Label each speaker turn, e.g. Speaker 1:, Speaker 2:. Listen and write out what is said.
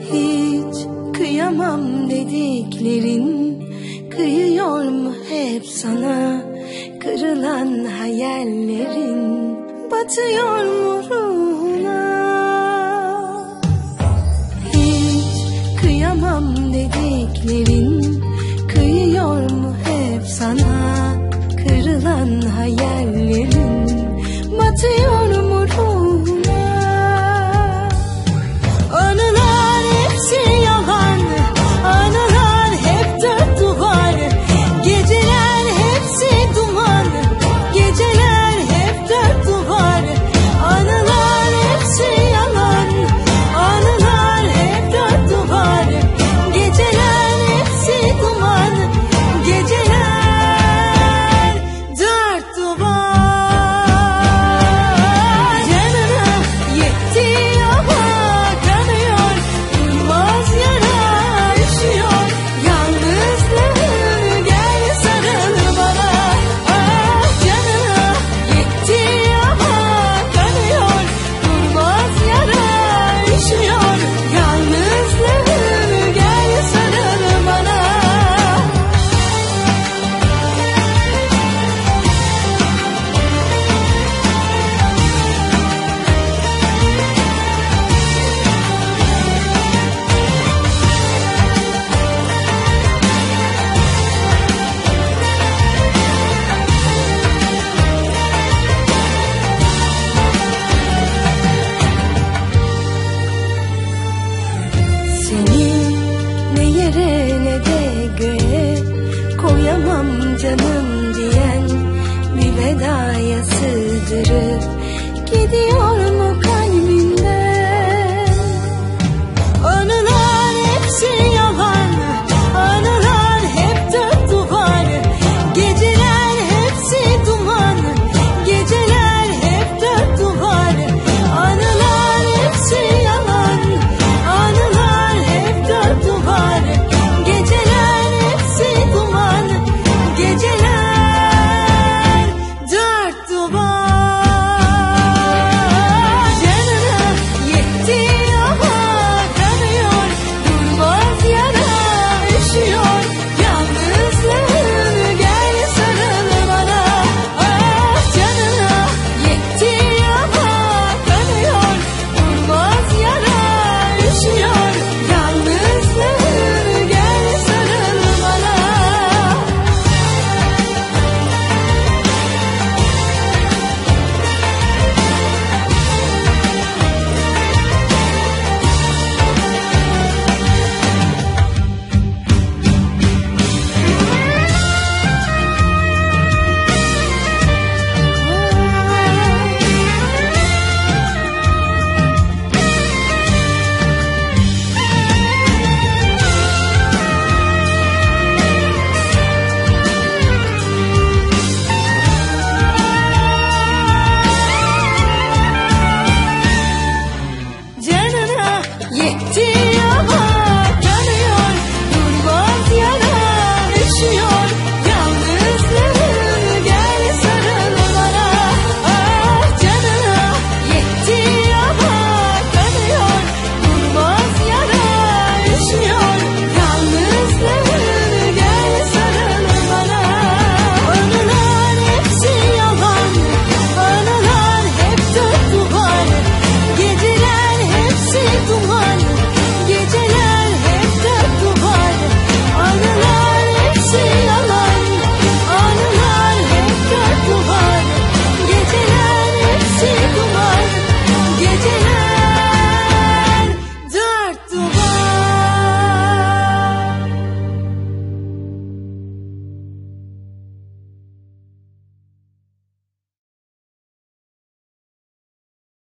Speaker 1: Hiç kıyamam dediklerin Kıyıyor mu hep sana Kırılan hayallerin? Batıyor mu ruhuna? Hiç kıyamam dediklerin Kıyıyor mu hep sana Kırılan hayallerin? canım diyen bir vedaya sığdırıp gidiyor пути.